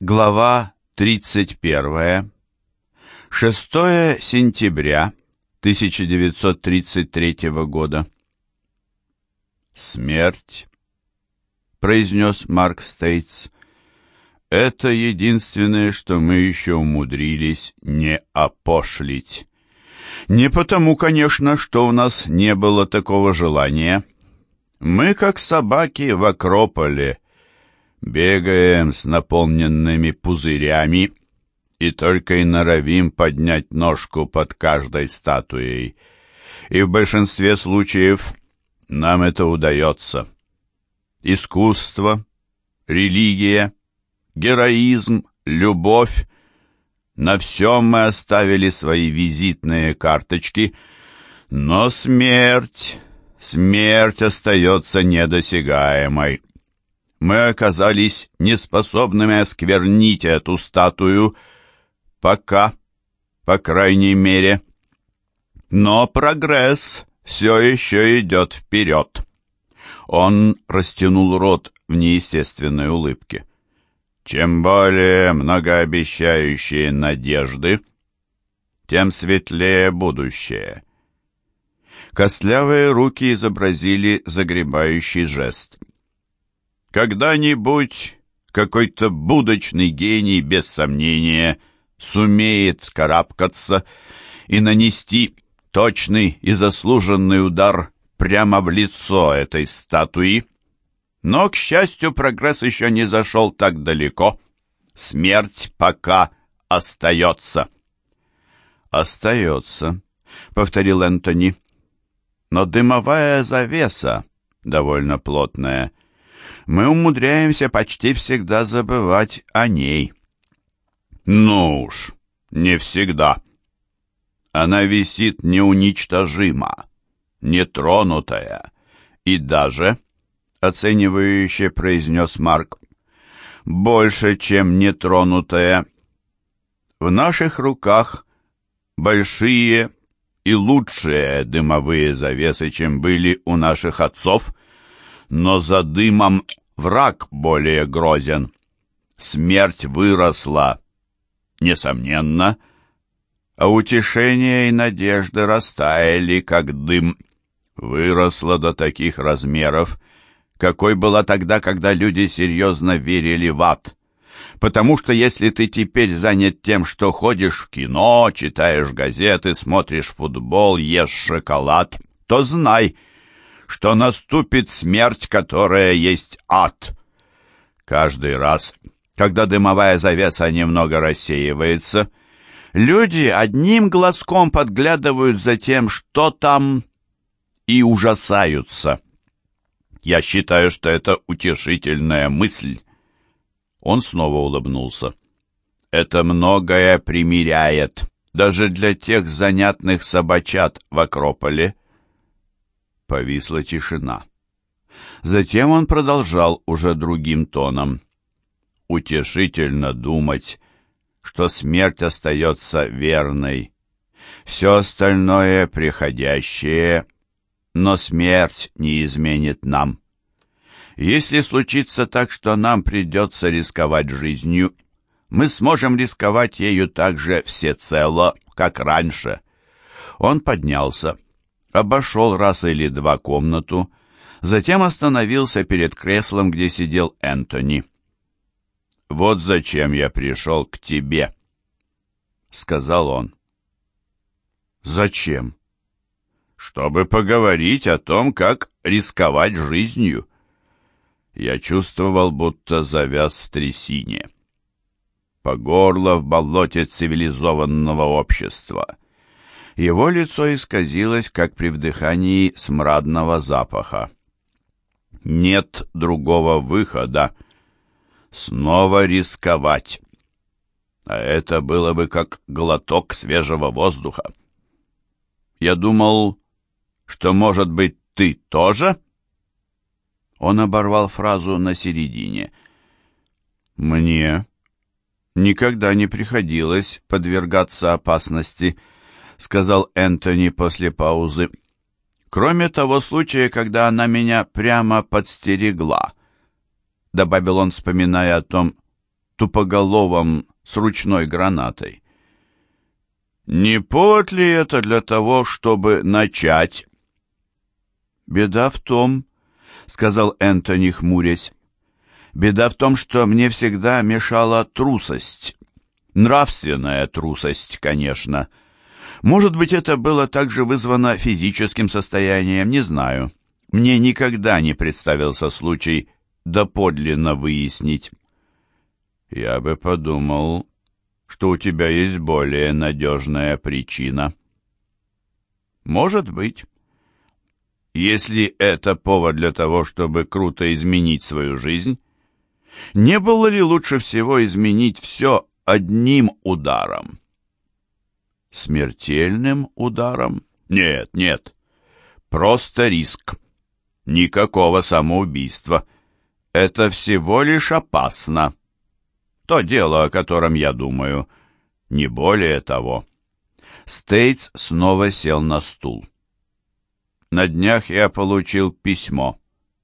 Глава 31. 6 сентября 1933 года. «Смерть», — произнес Марк Стейтс, — «это единственное, что мы еще умудрились не опошлить. Не потому, конечно, что у нас не было такого желания. Мы, как собаки в Акрополе, — Бегаем с наполненными пузырями и только и норовим поднять ножку под каждой статуей. И в большинстве случаев нам это удается. Искусство, религия, героизм, любовь — на всем мы оставили свои визитные карточки, но смерть, смерть остается недосягаемой мы оказались неспособными осквернить эту статую, пока, по крайней мере. Но прогресс все еще идет вперед. Он растянул рот в неестественной улыбке. Чем более многообещающие надежды, тем светлее будущее. Костлявые руки изобразили загребающий жест. Когда-нибудь какой-то будочный гений, без сомнения, сумеет скарабкаться и нанести точный и заслуженный удар прямо в лицо этой статуи. Но, к счастью, прогресс еще не зашел так далеко. Смерть пока остается. «Остается», — повторил Энтони. «Но дымовая завеса довольно плотная» мы умудряемся почти всегда забывать о ней. Ну уж, не всегда. Она висит неуничтожимо, нетронутая, и даже, оценивающе произнес Марк, больше, чем нетронутая. В наших руках большие и лучшие дымовые завесы, чем были у наших отцов, но за дымом враг более грозен. Смерть выросла, несомненно, а утешение и надежды растаяли, как дым. Выросла до таких размеров, какой была тогда, когда люди серьезно верили в ад. Потому что если ты теперь занят тем, что ходишь в кино, читаешь газеты, смотришь футбол, ешь шоколад, то знай — что наступит смерть, которая есть ад. Каждый раз, когда дымовая завеса немного рассеивается, люди одним глазком подглядывают за тем, что там, и ужасаются. Я считаю, что это утешительная мысль. Он снова улыбнулся. Это многое примиряет, даже для тех занятных собачат в Акрополе. Повисла тишина. Затем он продолжал уже другим тоном. «Утешительно думать, что смерть остается верной. Все остальное приходящее, но смерть не изменит нам. Если случится так, что нам придется рисковать жизнью, мы сможем рисковать ею так же всецело, как раньше». Он поднялся обошел раз или два комнату, затем остановился перед креслом, где сидел Энтони. «Вот зачем я пришел к тебе», — сказал он. «Зачем?» «Чтобы поговорить о том, как рисковать жизнью». Я чувствовал, будто завяз в трясине. По горло в болоте цивилизованного общества — его лицо исказилось, как при вдыхании смрадного запаха. Нет другого выхода. Снова рисковать. А это было бы как глоток свежего воздуха. Я думал, что, может быть, ты тоже? Он оборвал фразу на середине. Мне никогда не приходилось подвергаться опасности, — сказал Энтони после паузы. «Кроме того случая, когда она меня прямо подстерегла», — добавил он, вспоминая о том, тупоголовом с ручной гранатой. Не повод ли это для того, чтобы начать? Беда в том, — сказал Энтони, хмурясь, — беда в том, что мне всегда мешала трусость. Нравственная трусость, конечно. Может быть, это было также вызвано физическим состоянием, не знаю. Мне никогда не представился случай доподлинно выяснить. Я бы подумал, что у тебя есть более надежная причина. Может быть. Если это повод для того, чтобы круто изменить свою жизнь, не было ли лучше всего изменить все одним ударом? Смертельным ударом? Нет, нет. Просто риск. Никакого самоубийства. Это всего лишь опасно. То дело, о котором я думаю, не более того. Стейтс снова сел на стул. «На днях я получил письмо»,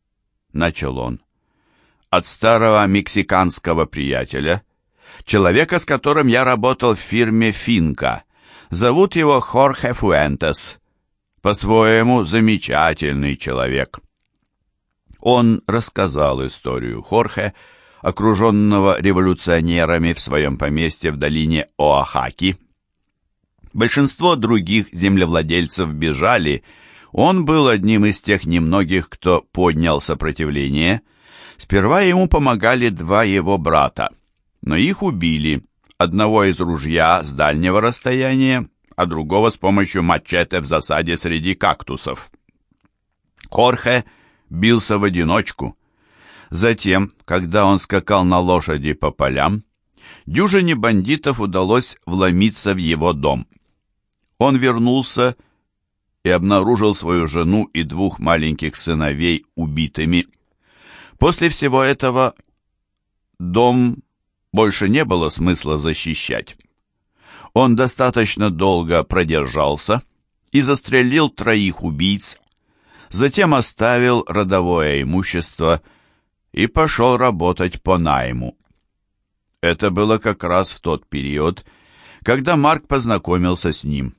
— начал он, — «от старого мексиканского приятеля, человека, с которым я работал в фирме «Финка». Зовут его Хорхе Фуэнтес. По-своему замечательный человек». Он рассказал историю Хорхе, — окруженного революционерами в своем поместье в долине Оахаки. Большинство других землевладельцев бежали, он был одним из тех немногих, кто поднял сопротивление. Сперва ему помогали два его брата, но их убили, одного из ружья с дальнего расстояния, а другого с помощью мачете в засаде среди кактусов. Хорхе бился в одиночку. Затем, когда он скакал на лошади по полям, дюжине бандитов удалось вломиться в его дом. Он вернулся и обнаружил свою жену и двух маленьких сыновей убитыми. После всего этого дом больше не было смысла защищать. Он достаточно долго продержался и застрелил троих убийц, затем оставил родовое имущество – и пошел работать по найму. Это было как раз в тот период, когда Марк познакомился с ним.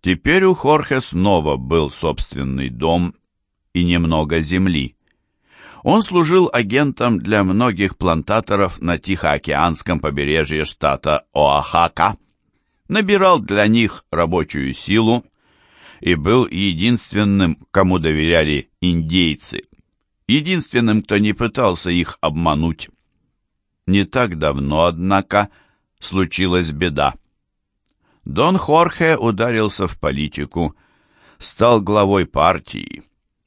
Теперь у Хорхе снова был собственный дом и немного земли. Он служил агентом для многих плантаторов на Тихоокеанском побережье штата Оахака, набирал для них рабочую силу и был единственным, кому доверяли индейцы единственным, кто не пытался их обмануть. Не так давно, однако, случилась беда. Дон Хорхе ударился в политику, стал главой партии.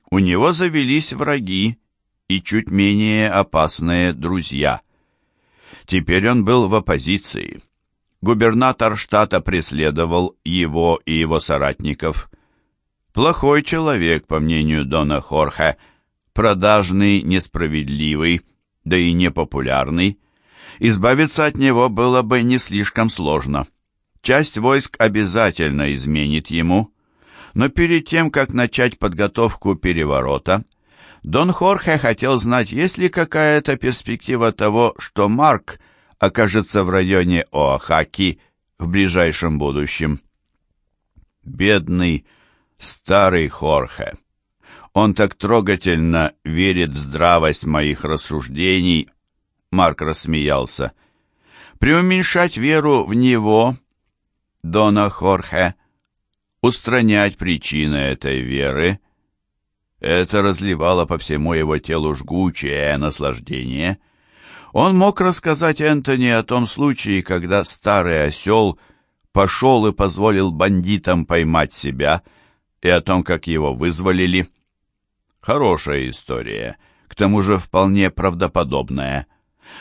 У него завелись враги и чуть менее опасные друзья. Теперь он был в оппозиции. Губернатор штата преследовал его и его соратников. Плохой человек, по мнению Дона Хорхе, продажный, несправедливый, да и непопулярный, избавиться от него было бы не слишком сложно. Часть войск обязательно изменит ему, но перед тем, как начать подготовку переворота, Дон Хорхе хотел знать, есть ли какая-то перспектива того, что Марк окажется в районе Оахаки в ближайшем будущем. Бедный старый Хорхе. Он так трогательно верит в здравость моих рассуждений. Марк рассмеялся. Преуменьшать веру в него, Дона Хорхе, устранять причины этой веры, это разливало по всему его телу жгучее наслаждение. Он мог рассказать Энтони о том случае, когда старый осел пошел и позволил бандитам поймать себя, и о том, как его вызволили. Хорошая история, к тому же вполне правдоподобная.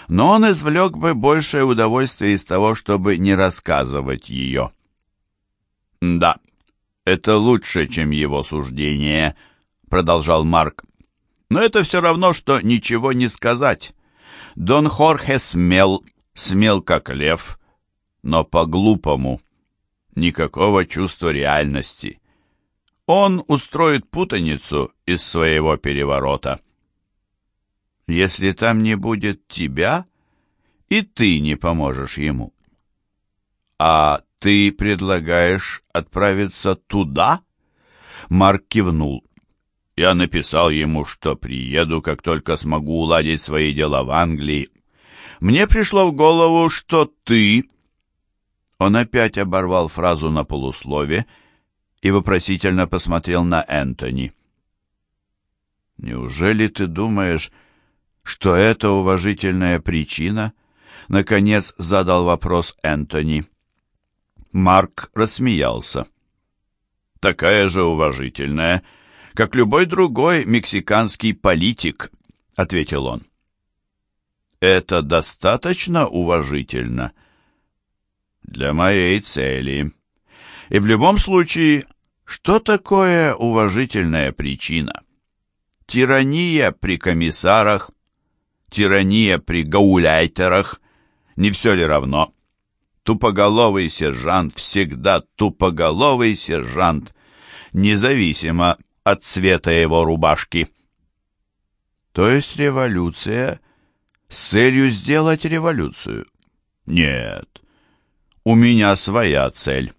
Но он извлек бы большее удовольствие из того, чтобы не рассказывать ее. «Да, это лучше, чем его суждение», — продолжал Марк. «Но это все равно, что ничего не сказать. Дон Хорхе смел, смел как лев, но по-глупому. Никакого чувства реальности. Он устроит путаницу из своего переворота. Если там не будет тебя и ты не поможешь ему. А ты предлагаешь отправиться туда? Марк кивнул. Я написал ему, что приеду, как только смогу уладить свои дела в Англии. Мне пришло в голову, что ты... Он опять оборвал фразу на полуслове и вопросительно посмотрел на Энтони. «Неужели ты думаешь, что это уважительная причина?» Наконец задал вопрос Энтони. Марк рассмеялся. «Такая же уважительная, как любой другой мексиканский политик», — ответил он. «Это достаточно уважительно?» «Для моей цели. И в любом случае, что такое уважительная причина?» Тирания при комиссарах, тирания при гауляйтерах, не все ли равно? Тупоголовый сержант всегда тупоголовый сержант, независимо от цвета его рубашки. То есть революция с целью сделать революцию? Нет, у меня своя цель.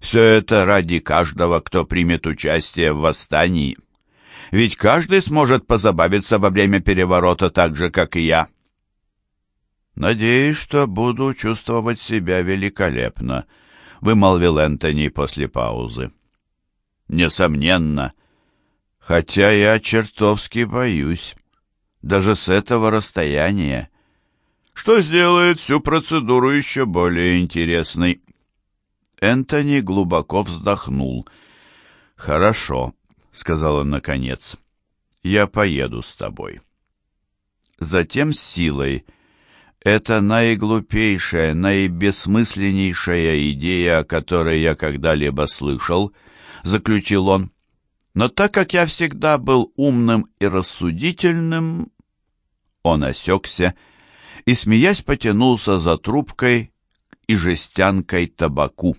Все это ради каждого, кто примет участие в восстании ведь каждый сможет позабавиться во время переворота так же, как и я. «Надеюсь, что буду чувствовать себя великолепно», — вымолвил Энтони после паузы. «Несомненно. Хотя я чертовски боюсь. Даже с этого расстояния. Что сделает всю процедуру еще более интересной». Энтони глубоко вздохнул. «Хорошо. — сказал он наконец, — «я поеду с тобой». Затем с силой. Это наиглупейшая, наибессмысленнейшая идея, о которой я когда-либо слышал, заключил он. Но так как я всегда был умным и рассудительным, он осекся и, смеясь, потянулся за трубкой и жестянкой табаку.